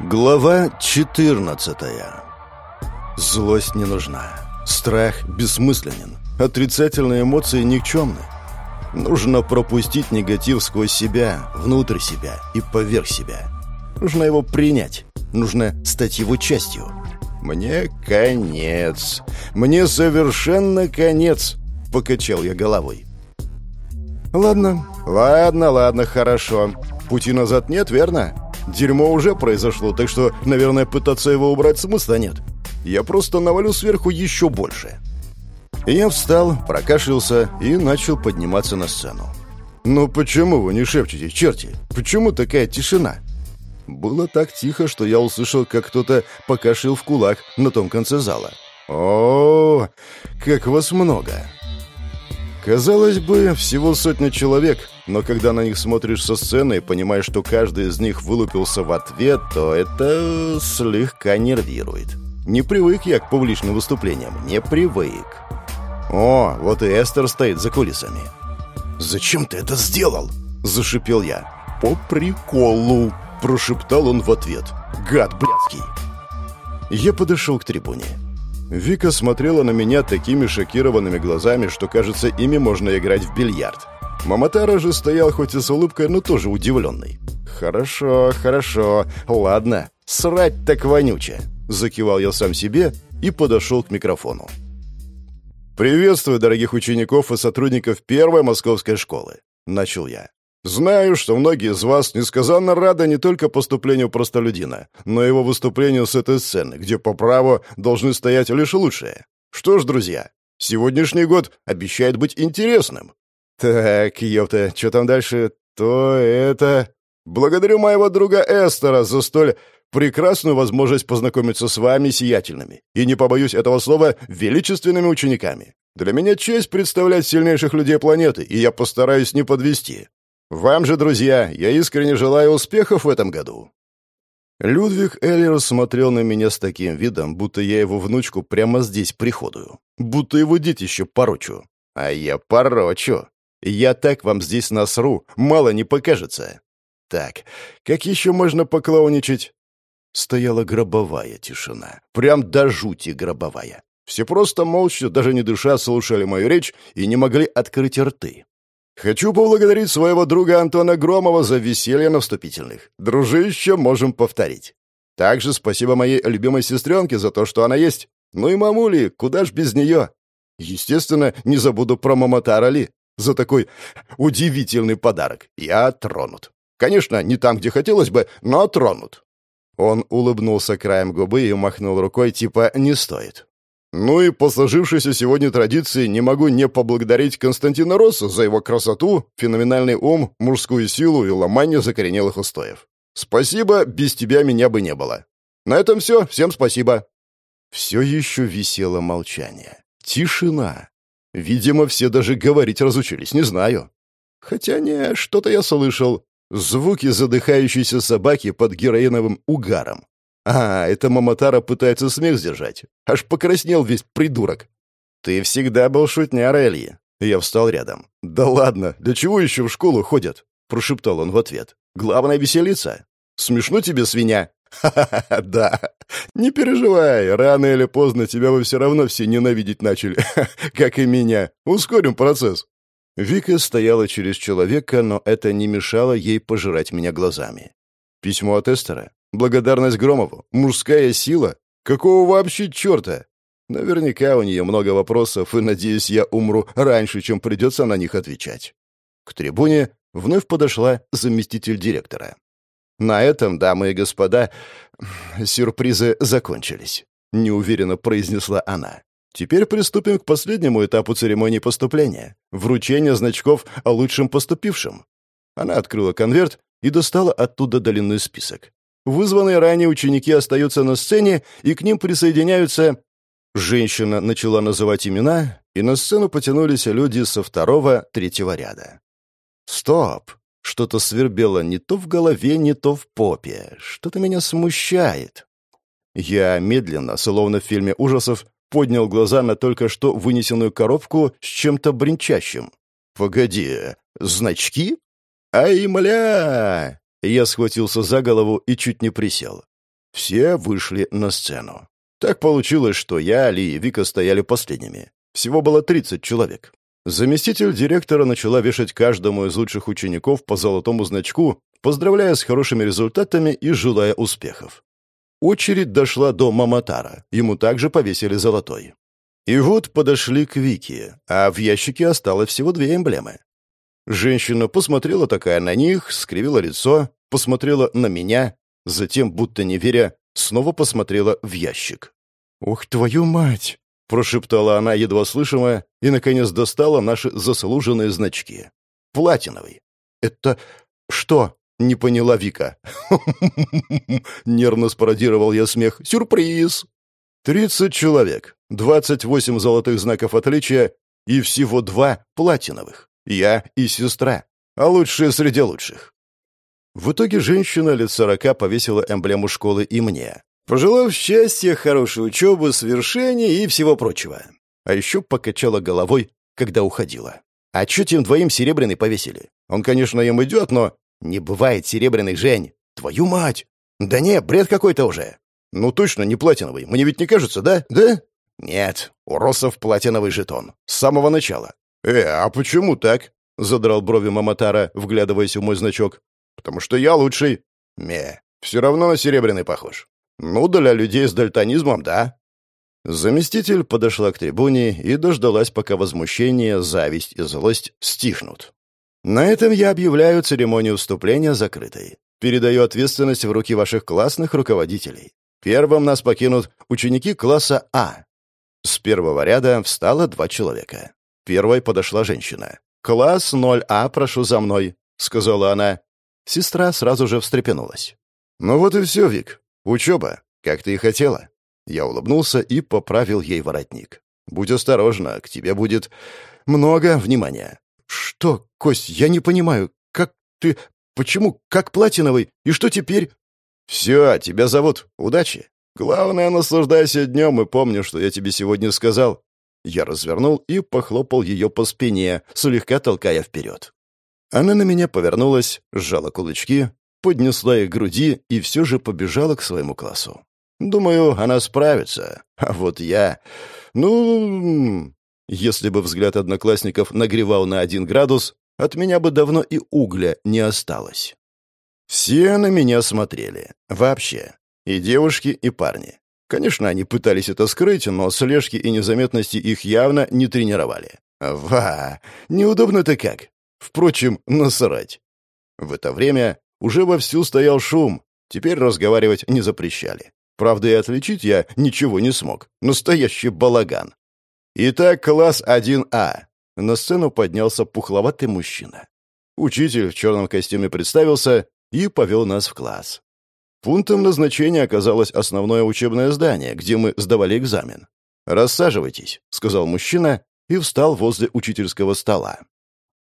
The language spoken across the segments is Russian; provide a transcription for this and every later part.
Глава 14 Злость не нужна. Страх бессмысленен. Отрицательные эмоции никчемны. Нужно пропустить негатив сквозь себя, внутрь себя и поверх себя. Нужно его принять. Нужно стать его частью. Мне конец. Мне совершенно конец, покачал я головой. Ладно, ладно, ладно, хорошо. Пути назад нет, верно? Дерьмо уже произошло, так что, наверное, пытаться его убрать смысла нет. Я просто навалю сверху еще больше. Я встал, прокашлялся и начал подниматься на сцену. «Ну почему вы не шепчете, черти? Почему такая тишина?» Было так тихо, что я услышал, как кто-то покашил в кулак на том конце зала. «О, как вас много!» Казалось бы, всего сотня человек, но когда на них смотришь со сцены и понимаешь, что каждый из них вылупился в ответ, то это слегка нервирует. Не привык я к публичным выступлениям, не привык. О, вот и Эстер стоит за кулисами. «Зачем ты это сделал?» – зашипел я. «По приколу!» – прошептал он в ответ. «Гад блядский!» Я подошел к трибуне. Вика смотрела на меня такими шокированными глазами, что, кажется, ими можно играть в бильярд. Маматара же стоял хоть и с улыбкой, но тоже удивленный. «Хорошо, хорошо, ладно, срать так вонюче!» Закивал я сам себе и подошел к микрофону. «Приветствую дорогих учеников и сотрудников первой московской школы», — начал я. Знаю, что многие из вас несказанно рады не только поступлению простолюдина, но и его выступлению с этой сцены, где по праву должны стоять лишь лучшие. Что ж, друзья, сегодняшний год обещает быть интересным. Так, ёпта, что там дальше? То это... Благодарю моего друга Эстера за столь прекрасную возможность познакомиться с вами, сиятельными, и не побоюсь этого слова, величественными учениками. Для меня честь представлять сильнейших людей планеты, и я постараюсь не подвести. Вам же, друзья, я искренне желаю успехов в этом году». Людвиг Эллер смотрел на меня с таким видом, будто я его внучку прямо здесь приходую, будто его детище порочу. А я порочу. Я так вам здесь насру, мало не покажется. Так, как еще можно поклоуничать? Стояла гробовая тишина. Прям до жути гробовая. Все просто молча, даже не дыша, слушали мою речь и не могли открыть рты. Хочу поблагодарить своего друга Антона Громова за веселье на вступительных. Дружище, можем повторить. Также спасибо моей любимой сестренке за то, что она есть. Ну и мамули, куда ж без нее? Естественно, не забуду про Мамотара Ли за такой удивительный подарок. Я тронут. Конечно, не там, где хотелось бы, но тронут. Он улыбнулся краем губы и махнул рукой, типа «не стоит». Ну и по сложившейся сегодня традиции не могу не поблагодарить Константина Росса за его красоту, феноменальный ум, мужскую силу и ломание закоренелых устоев. Спасибо, без тебя меня бы не было. На этом все, всем спасибо. Все еще висело молчание. Тишина. Видимо, все даже говорить разучились, не знаю. Хотя не, что-то я слышал. Звуки задыхающейся собаки под героиновым угаром. А, это Мамотара пытается смех сдержать. Аж покраснел весь придурок. Ты всегда был шутняр, Эльи. Я встал рядом. Да ладно, для чего еще в школу ходят? Прошептал он в ответ. Главное веселиться. Смешно тебе, свинья? Ха-ха-ха, да. Не переживай, рано или поздно тебя вы все равно все ненавидеть начали, как и меня. Ускорим процесс. Вика стояла через человека, но это не мешало ей пожирать меня глазами. Письмо от Эстера. Благодарность Громову? Мужская сила? Какого вообще черта? Наверняка у нее много вопросов, и, надеюсь, я умру раньше, чем придется на них отвечать. К трибуне вновь подошла заместитель директора. На этом, дамы и господа, сюрпризы закончились, неуверенно произнесла она. Теперь приступим к последнему этапу церемонии поступления — вручение значков о лучшем поступившем. Она открыла конверт и достала оттуда длинный список. Вызванные ранее ученики остаются на сцене, и к ним присоединяются... Женщина начала называть имена, и на сцену потянулись люди со второго, третьего ряда. «Стоп!» Что-то свербело не то в голове, не то в попе. Что-то меня смущает. Я медленно, словно в фильме ужасов, поднял глаза на только что вынесенную коробку с чем-то бренчащим. «Погоди, значки? Ай, мля!» Я схватился за голову и чуть не присел. Все вышли на сцену. Так получилось, что я, Али и Вика стояли последними. Всего было 30 человек. Заместитель директора начала вешать каждому из лучших учеников по золотому значку, поздравляя с хорошими результатами и желая успехов. Очередь дошла до Маматара, ему также повесили золотой. И вот подошли к Вике, а в ящике осталось всего две эмблемы. Женщина посмотрела такая на них, скривила лицо, посмотрела на меня, затем, будто не веря, снова посмотрела в ящик. «Ух, твою мать!» — прошептала она едва слышимо и, наконец, достала наши заслуженные значки. «Платиновый». «Это что?» — не поняла Вика. Нервно спародировал я смех. «Сюрприз!» «Тридцать человек, двадцать восемь золотых знаков отличия и всего два платиновых. Я и сестра, а лучшие среди лучших. В итоге женщина лет сорока повесила эмблему школы и мне, пожелав счастья, хорошей учебы, свершений и всего прочего. А еще покачала головой, когда уходила. А чё тем двоим серебряный повесили? Он, конечно, им идет, но... Не бывает серебряный, Жень. Твою мать! Да не, бред какой-то уже. Ну точно не платиновый. Мне ведь не кажется, да? Да? Нет, у Росов платиновый жетон. С самого начала. Э, а почему так? Задрал брови Маматара, вглядываясь в мой значок потому что я лучший. Не, все равно на серебряный похож. Ну, для людей с дальтонизмом, да. Заместитель подошла к трибуне и дождалась, пока возмущение, зависть и злость стихнут. На этом я объявляю церемонию вступления закрытой. Передаю ответственность в руки ваших классных руководителей. Первым нас покинут ученики класса А. С первого ряда встало два человека. Первой подошла женщина. «Класс 0А, прошу за мной», — сказала она. Сестра сразу же встрепенулась. «Ну вот и все, Вик. Учеба, как ты и хотела». Я улыбнулся и поправил ей воротник. «Будь осторожна, к тебе будет много внимания». «Что, Кость, я не понимаю, как ты... Почему? Как платиновый? И что теперь?» «Все, тебя зовут. Удачи. Главное, наслаждайся днем и помни, что я тебе сегодня сказал». Я развернул и похлопал ее по спине, слегка толкая вперед. Она на меня повернулась, сжала кулачки, поднесла их к груди и все же побежала к своему классу. Думаю, она справится. А вот я... Ну... Если бы взгляд одноклассников нагревал на один градус, от меня бы давно и угля не осталось. Все на меня смотрели. Вообще. И девушки, и парни. Конечно, они пытались это скрыть, но слежки и незаметности их явно не тренировали. Ва! Неудобно-то как. Впрочем, насрать. В это время уже вовсю стоял шум. Теперь разговаривать не запрещали. Правда, и отличить я ничего не смог. Настоящий балаган. Итак, класс 1А. На сцену поднялся пухловатый мужчина. Учитель в черном костюме представился и повел нас в класс. Пунктом назначения оказалось основное учебное здание, где мы сдавали экзамен. «Рассаживайтесь», — сказал мужчина и встал возле учительского стола.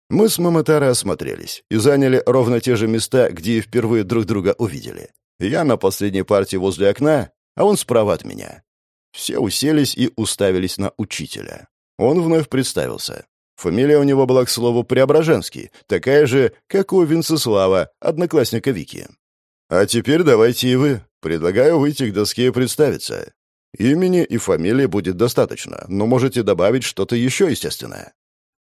Мы с Маматара осмотрелись и заняли ровно те же места, где и впервые друг друга увидели. Я на последней партии возле окна, а он справа от меня. Все уселись и уставились на учителя. Он вновь представился. Фамилия у него была, к слову, Преображенский, такая же, как у Винцеслава, одноклассника Вики. «А теперь давайте и вы. Предлагаю выйти к доске и представиться. Имени и фамилии будет достаточно, но можете добавить что-то еще естественное.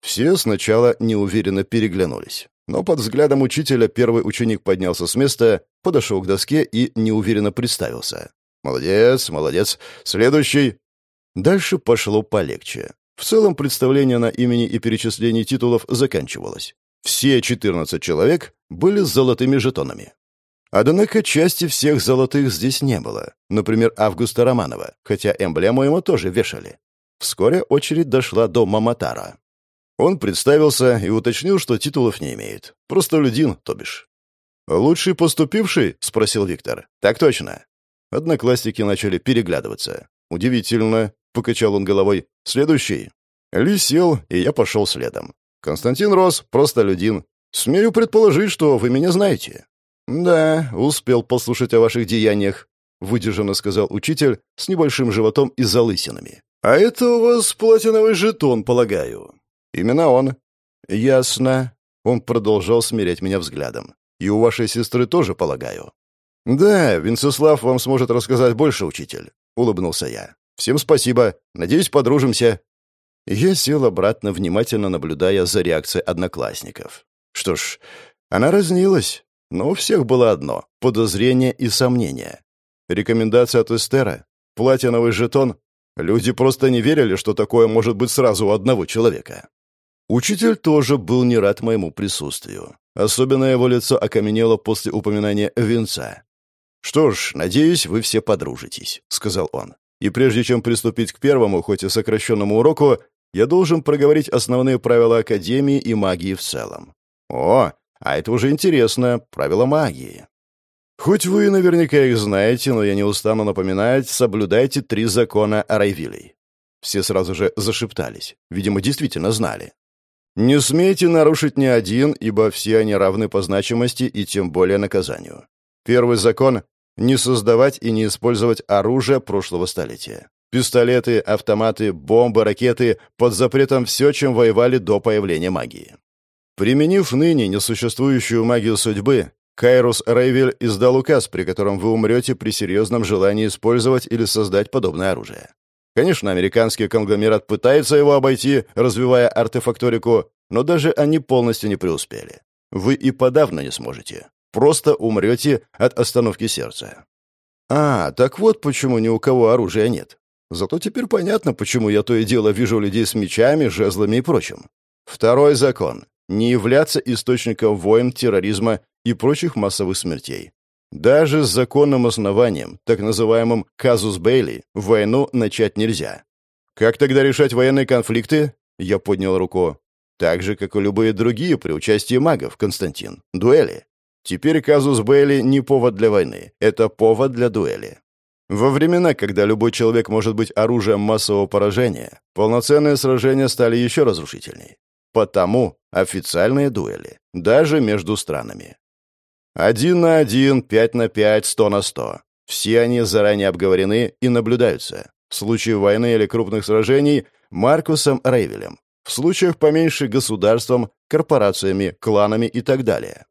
Все сначала неуверенно переглянулись. Но под взглядом учителя первый ученик поднялся с места, подошел к доске и неуверенно представился. «Молодец, молодец. Следующий». Дальше пошло полегче. В целом представление на имени и перечислении титулов заканчивалось. Все 14 человек были с золотыми жетонами. Однако части всех золотых здесь не было. Например, Августа Романова, хотя эмблему ему тоже вешали. Вскоре очередь дошла до Маматара. Он представился и уточнил, что титулов не имеет. Просто людин, то бишь. «Лучший поступивший?» — спросил Виктор. «Так точно». Одноклассники начали переглядываться. «Удивительно», — покачал он головой. «Следующий». Ли сел, и я пошел следом. «Константин Рос, просто людин. Смею предположить, что вы меня знаете». «Да, успел послушать о ваших деяниях», — выдержанно сказал учитель с небольшим животом и залысинами. «А это у вас платиновый жетон, полагаю. «Именно он». «Ясно». Он продолжал смирять меня взглядом. «И у вашей сестры тоже, полагаю». «Да, Венцеслав вам сможет рассказать больше, учитель», — улыбнулся я. «Всем спасибо. Надеюсь, подружимся». Я сел обратно, внимательно наблюдая за реакцией одноклассников. Что ж, она разнилась, но у всех было одно — подозрение и сомнение. Рекомендация от Эстера, платиновый жетон. Люди просто не верили, что такое может быть сразу у одного человека. Учитель тоже был не рад моему присутствию. Особенно его лицо окаменело после упоминания венца. «Что ж, надеюсь, вы все подружитесь», — сказал он. «И прежде чем приступить к первому, хоть и сокращенному уроку, я должен проговорить основные правила Академии и магии в целом». «О, а это уже интересно, правила магии». Хоть вы наверняка их знаете, но я не устану напоминать, соблюдайте три закона Райвилей. Все сразу же зашептались. Видимо, действительно знали. Не смейте нарушить ни один, ибо все они равны по значимости и тем более наказанию. Первый закон — не создавать и не использовать оружие прошлого столетия. Пистолеты, автоматы, бомбы, ракеты — под запретом все, чем воевали до появления магии. Применив ныне несуществующую магию судьбы, Кайрус Рейвель издал указ, при котором вы умрете при серьезном желании использовать или создать подобное оружие. Конечно, американский конгломерат пытается его обойти, развивая артефакторику, но даже они полностью не преуспели. Вы и подавно не сможете. Просто умрете от остановки сердца. А, так вот почему ни у кого оружия нет. Зато теперь понятно, почему я то и дело вижу людей с мечами, жезлами и прочим. Второй закон не являться источником войн, терроризма и прочих массовых смертей. Даже с законным основанием, так называемым «казус Бейли», войну начать нельзя. Как тогда решать военные конфликты? Я поднял руку. Так же, как и любые другие при участии магов, Константин. Дуэли. Теперь казус Бейли не повод для войны, это повод для дуэли. Во времена, когда любой человек может быть оружием массового поражения, полноценные сражения стали еще разрушительней. Потому официальные дуэли, даже между странами. Один на один, пять на пять, сто на сто. Все они заранее обговорены и наблюдаются. В случае войны или крупных сражений – Маркусом Рейвелем. В случаях поменьше – государством, корпорациями, кланами и так далее.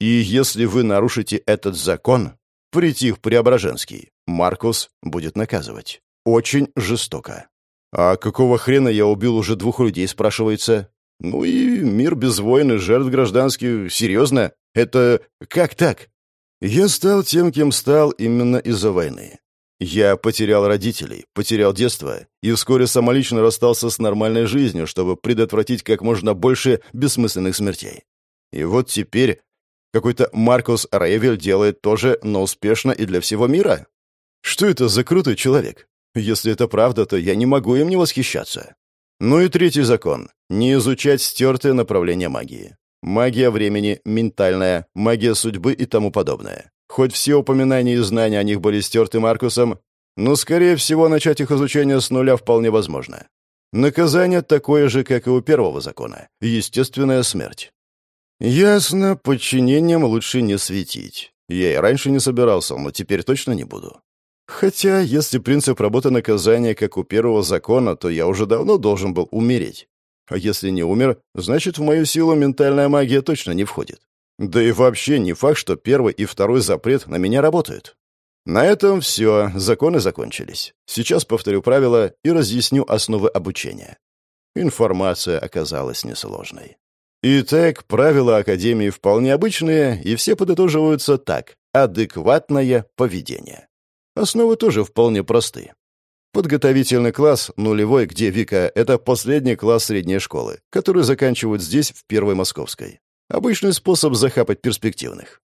И если вы нарушите этот закон, притих Преображенский, Маркус будет наказывать. Очень жестоко. А какого хрена я убил уже двух людей, спрашивается? Ну и мир без войн и жертв гражданских. Серьезно? Это как так? Я стал тем, кем стал именно из-за войны. Я потерял родителей, потерял детство и вскоре самолично расстался с нормальной жизнью, чтобы предотвратить как можно больше бессмысленных смертей. И вот теперь какой-то Маркус Рейвель делает то же, но успешно и для всего мира. Что это за крутой человек? Если это правда, то я не могу им не восхищаться. Ну и третий закон — не изучать стертые направления магии. Магия времени, ментальная, магия судьбы и тому подобное. Хоть все упоминания и знания о них были стерты Маркусом, но, скорее всего, начать их изучение с нуля вполне возможно. Наказание такое же, как и у первого закона — естественная смерть. Ясно, подчинением лучше не светить. Я и раньше не собирался, но теперь точно не буду. Хотя, если принцип работы наказания, как у первого закона, то я уже давно должен был умереть. А если не умер, значит, в мою силу ментальная магия точно не входит. Да и вообще не факт, что первый и второй запрет на меня работают. На этом все, законы закончились. Сейчас повторю правила и разъясню основы обучения. Информация оказалась несложной. Итак, правила Академии вполне обычные, и все подытоживаются так. Адекватное поведение. Основы тоже вполне простые. Подготовительный класс, нулевой, где Вика, это последний класс средней школы, который заканчивают здесь, в Первой Московской. Обычный способ захапать перспективных.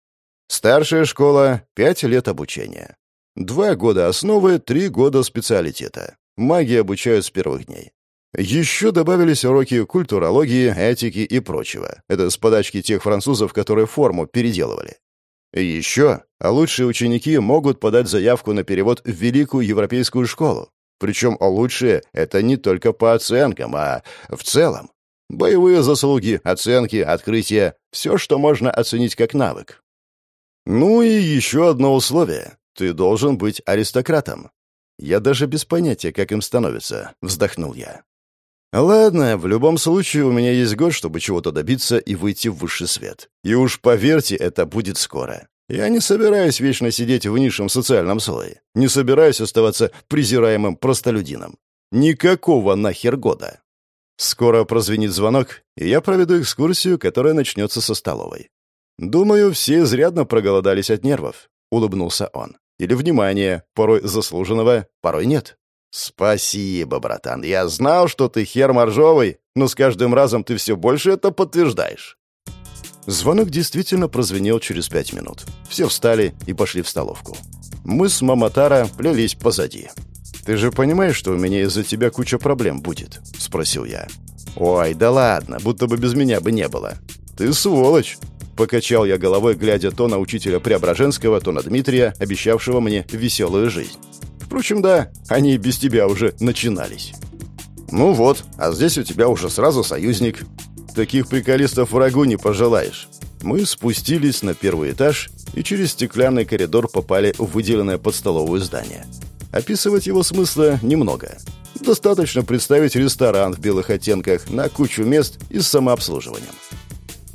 Старшая школа — пять лет обучения. Два года основы, три года специалитета. Магии обучают с первых дней. Еще добавились уроки культурологии, этики и прочего. Это с подачки тех французов, которые форму переделывали. Еще, а лучшие ученики могут подать заявку на перевод в Великую Европейскую школу. Причем лучшие — это не только по оценкам, а в целом. Боевые заслуги, оценки, открытия — все, что можно оценить как навык. Ну и еще одно условие. Ты должен быть аристократом. Я даже без понятия, как им становится, вздохнул я. Ладно, в любом случае у меня есть год, чтобы чего-то добиться и выйти в высший свет. И уж поверьте, это будет скоро. Я не собираюсь вечно сидеть в низшем социальном слое. Не собираюсь оставаться презираемым простолюдином. Никакого нахер года. Скоро прозвенит звонок, и я проведу экскурсию, которая начнется со столовой. Думаю, все изрядно проголодались от нервов, улыбнулся он. Или внимания, порой заслуженного, порой нет. «Спасибо, братан. Я знал, что ты хер моржовый, но с каждым разом ты все больше это подтверждаешь». Звонок действительно прозвенел через пять минут. Все встали и пошли в столовку. Мы с Маматара плелись позади. «Ты же понимаешь, что у меня из-за тебя куча проблем будет?» — спросил я. «Ой, да ладно, будто бы без меня бы не было». «Ты сволочь!» Покачал я головой, глядя то на учителя Преображенского, то на Дмитрия, обещавшего мне веселую жизнь. Впрочем, да, они без тебя уже начинались. Ну вот, а здесь у тебя уже сразу союзник. Таких приколистов врагу не пожелаешь. Мы спустились на первый этаж и через стеклянный коридор попали в выделенное под столовую здание. Описывать его смысла немного. Достаточно представить ресторан в белых оттенках на кучу мест и с самообслуживанием.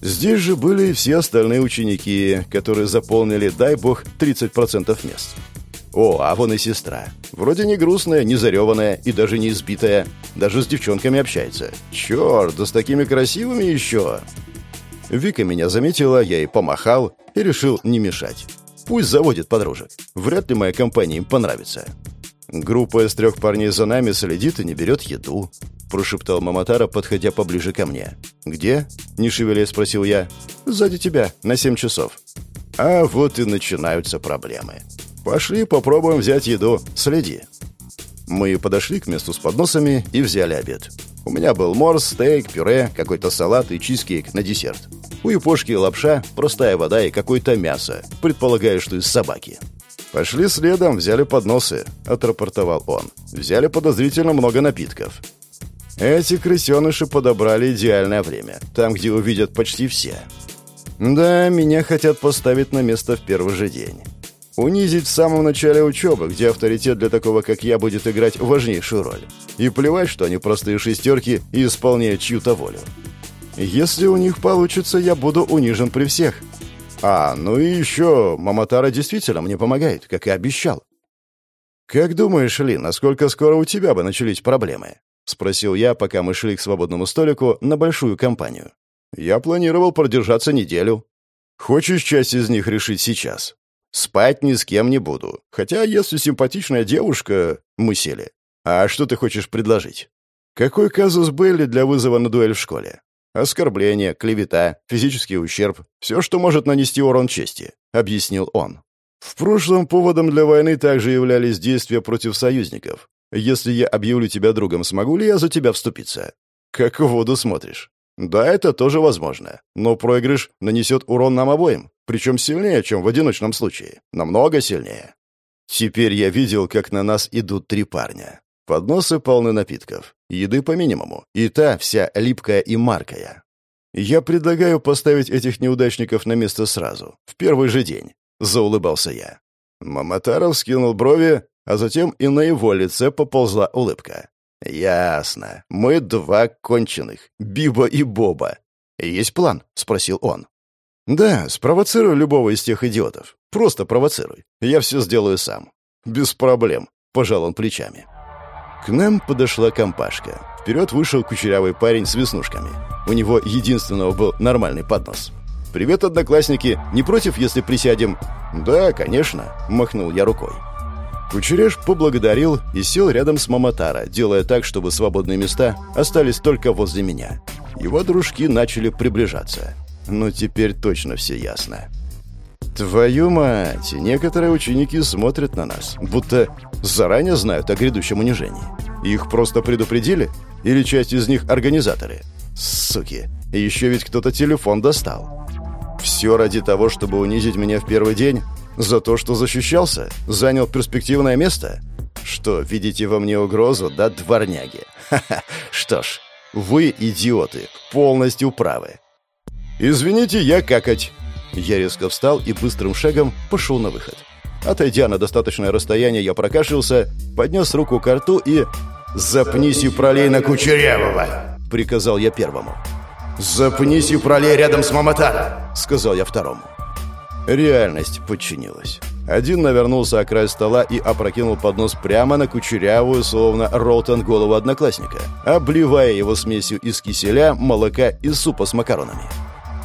Здесь же были и все остальные ученики, которые заполнили, дай бог, 30% мест. О, а вон и сестра. Вроде не грустная, не зареванная и даже не избитая. Даже с девчонками общается. Черт, да с такими красивыми еще. Вика меня заметила, я ей помахал и решил не мешать. Пусть заводит подружек. Вряд ли моя компания им понравится. Группа из трех парней за нами следит и не берет еду. Прошептал Маматара, подходя поближе ко мне. «Где?» — не шевеля спросил я. «Сзади тебя, на семь часов». А вот и начинаются проблемы. «Пошли, попробуем взять еду. Следи». Мы подошли к месту с подносами и взяли обед. У меня был морс, стейк, пюре, какой-то салат и чизкейк на десерт. У Япошки лапша, простая вода и какое-то мясо. Предполагаю, что из собаки. «Пошли следом, взяли подносы», — отрапортовал он. «Взяли подозрительно много напитков». Эти крысеныши подобрали идеальное время, там, где увидят почти все. Да, меня хотят поставить на место в первый же день. Унизить в самом начале учебы, где авторитет для такого, как я, будет играть важнейшую роль. И плевать, что они простые шестерки и исполняют чью-то волю. Если у них получится, я буду унижен при всех. А, ну и еще, Маматара действительно мне помогает, как и обещал. «Как думаешь, Ли, насколько скоро у тебя бы начались проблемы?» — спросил я, пока мы шли к свободному столику на большую компанию. «Я планировал продержаться неделю. Хочешь часть из них решить сейчас?» Спать ни с кем не буду. Хотя, если симпатичная девушка... Мы сели. А что ты хочешь предложить? Какой казус Белли для вызова на дуэль в школе? Оскорбление, клевета, физический ущерб. Все, что может нанести урон чести, — объяснил он. В прошлом поводом для войны также являлись действия против союзников. Если я объявлю тебя другом, смогу ли я за тебя вступиться? Как в воду смотришь. Да, это тоже возможно. Но проигрыш нанесет урон нам обоим. Причем сильнее, чем в одиночном случае. Намного сильнее. Теперь я видел, как на нас идут три парня. Подносы полны напитков. Еды по минимуму. И та вся липкая и маркая. Я предлагаю поставить этих неудачников на место сразу. В первый же день. Заулыбался я. Маматаров скинул брови, а затем и на его лице поползла улыбка. «Ясно. Мы два конченых. Биба и Боба. Есть план?» — спросил он. «Да, спровоцируй любого из тех идиотов. Просто провоцируй. Я все сделаю сам». «Без проблем», — пожал он плечами. К нам подошла компашка. Вперед вышел кучерявый парень с веснушками. У него единственного был нормальный поднос. «Привет, одноклассники. Не против, если присядем?» «Да, конечно», — махнул я рукой. Кучереш поблагодарил и сел рядом с Маматара, делая так, чтобы свободные места остались только возле меня. Его дружки начали приближаться. Ну, теперь точно все ясно. Твою мать, некоторые ученики смотрят на нас, будто заранее знают о грядущем унижении. Их просто предупредили? Или часть из них организаторы? Суки, еще ведь кто-то телефон достал. Все ради того, чтобы унизить меня в первый день? За то, что защищался? Занял перспективное место? Что, видите во мне угрозу, да, дворняги? Ха-ха, что ж, вы, идиоты, полностью правы. «Извините, я какать!» Я резко встал и быстрым шагом пошел на выход. Отойдя на достаточное расстояние, я прокашлялся, поднес руку к рту и... «Запнись и пролей на Кучерявого!» — приказал я первому. «Запнись и пролей рядом с Маматара!» — сказал я второму. Реальность подчинилась. Один навернулся о край стола и опрокинул поднос прямо на кучерявую, словно Ролтон, голову одноклассника, обливая его смесью из киселя, молока и супа с макаронами.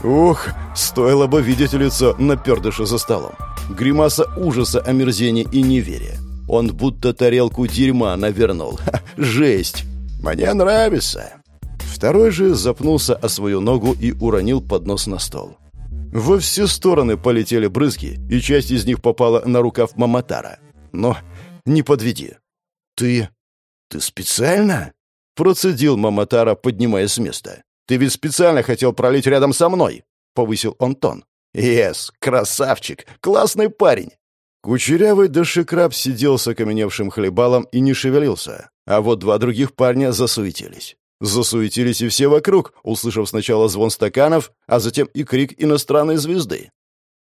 Ух, стоило бы видеть лицо напердыша за столом. Гримаса ужаса, омерзения и неверия. Он будто тарелку дерьма навернул. Ха, жесть! Мне нравится. Второй же запнулся о свою ногу и уронил поднос на стол. Во все стороны полетели брызги, и часть из них попала на рукав Маматара. Но не подведи. «Ты... ты специально?» Процедил Маматара, поднимаясь с места. «Ты ведь специально хотел пролить рядом со мной!» Повысил он тон. «Ес, красавчик! Классный парень!» Кучерявый дошекраб сидел с окаменевшим хлебалом и не шевелился, а вот два других парня засуетились. Засуетились и все вокруг, услышав сначала звон стаканов, а затем и крик иностранной звезды.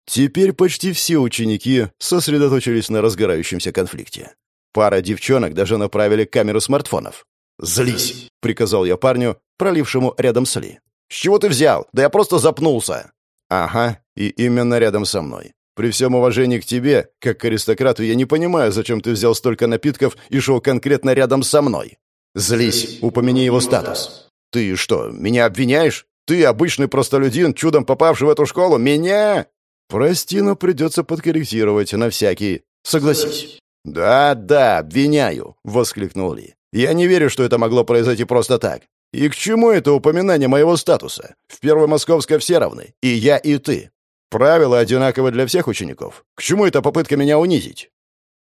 Теперь почти все ученики сосредоточились на разгорающемся конфликте. Пара девчонок даже направили камеры смартфонов. «Злись!» — приказал я парню, пролившему рядом с Ли. «С чего ты взял? Да я просто запнулся!» «Ага, и именно рядом со мной. При всем уважении к тебе, как к аристократу, я не понимаю, зачем ты взял столько напитков и шел конкретно рядом со мной. «Злись, упомяни его статус». «Ты что, меня обвиняешь? Ты обычный простолюдин, чудом попавший в эту школу? Меня?» «Прости, но придется подкорректировать на всякий. Согласись». «Да-да, обвиняю», — воскликнул Ли. «Я не верю, что это могло произойти просто так. И к чему это упоминание моего статуса? В Первой Московской все равны. И я, и ты. Правила одинаковы для всех учеников. К чему эта попытка меня унизить?»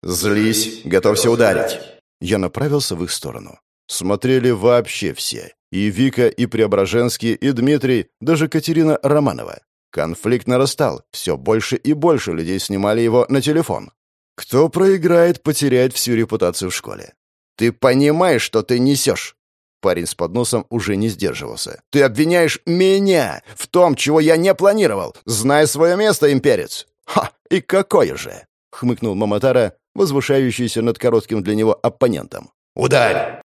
«Злись, готовься ударить». Я направился в их сторону. Смотрели вообще все. И Вика, и Преображенский, и Дмитрий, даже Катерина Романова. Конфликт нарастал. Все больше и больше людей снимали его на телефон. Кто проиграет, потеряет всю репутацию в школе. «Ты понимаешь, что ты несешь?» Парень с подносом уже не сдерживался. «Ты обвиняешь меня в том, чего я не планировал. Знай свое место, имперец!» «Ха! И какое же!» — хмыкнул Маматара, возвышающийся над коротким для него оппонентом. «Ударь!»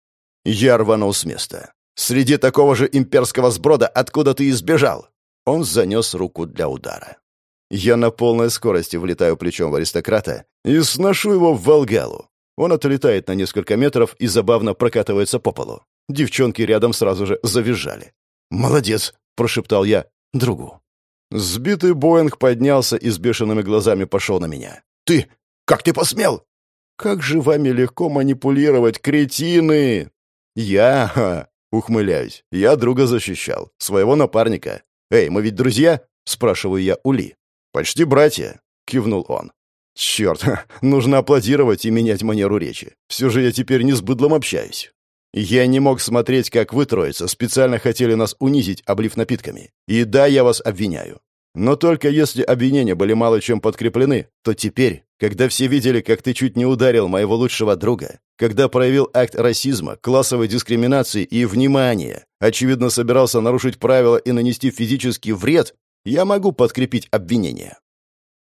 Я рванул с места. «Среди такого же имперского сброда, откуда ты избежал?» Он занес руку для удара. Я на полной скорости влетаю плечом в аристократа и сношу его в Волгалу. Он отлетает на несколько метров и забавно прокатывается по полу. Девчонки рядом сразу же завизжали. «Молодец!» — прошептал я другу. Сбитый Боинг поднялся и с бешеными глазами пошел на меня. «Ты! Как ты посмел?» «Как же вами легко манипулировать, кретины!» «Я...» ха, — ухмыляюсь. «Я друга защищал. Своего напарника. Эй, мы ведь друзья?» — спрашиваю я у Ли. «Почти братья», — кивнул он. «Черт, нужно аплодировать и менять манеру речи. Все же я теперь не с быдлом общаюсь». Я не мог смотреть, как вы, троица, специально хотели нас унизить, облив напитками. И да, я вас обвиняю. Но только если обвинения были мало чем подкреплены, то теперь, когда все видели, как ты чуть не ударил моего лучшего друга, когда проявил акт расизма, классовой дискриминации и внимания, очевидно собирался нарушить правила и нанести физический вред, я могу подкрепить обвинение.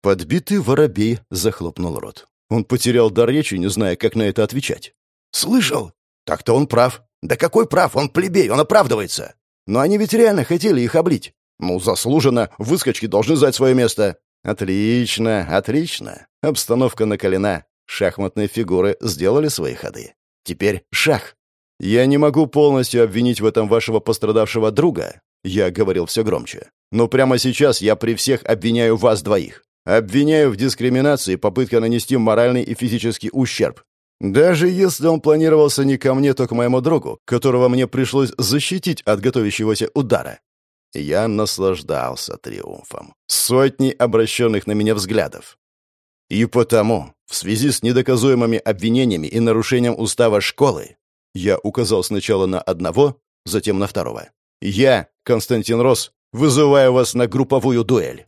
Подбитый воробей захлопнул рот. Он потерял дар речи, не зная, как на это отвечать. «Слышал? Так-то он прав. Да какой прав? Он плебей, он оправдывается. Но они ведь реально хотели их облить. Ну, заслуженно, выскочки должны знать свое место. Отлично, отлично. Обстановка накалена. Шахматные фигуры сделали свои ходы. Теперь шах. Я не могу полностью обвинить в этом вашего пострадавшего друга, я говорил все громче. Но прямо сейчас я при всех обвиняю вас двоих. Обвиняю в дискриминации и попытке нанести моральный и физический ущерб. Даже если он планировался не ко мне, то к моему другу, которого мне пришлось защитить от готовящегося удара. Я наслаждался триумфом. Сотни обращенных на меня взглядов. И потому, в связи с недоказуемыми обвинениями и нарушением устава школы, я указал сначала на одного, затем на второго. Я, Константин Рос, вызываю вас на групповую дуэль.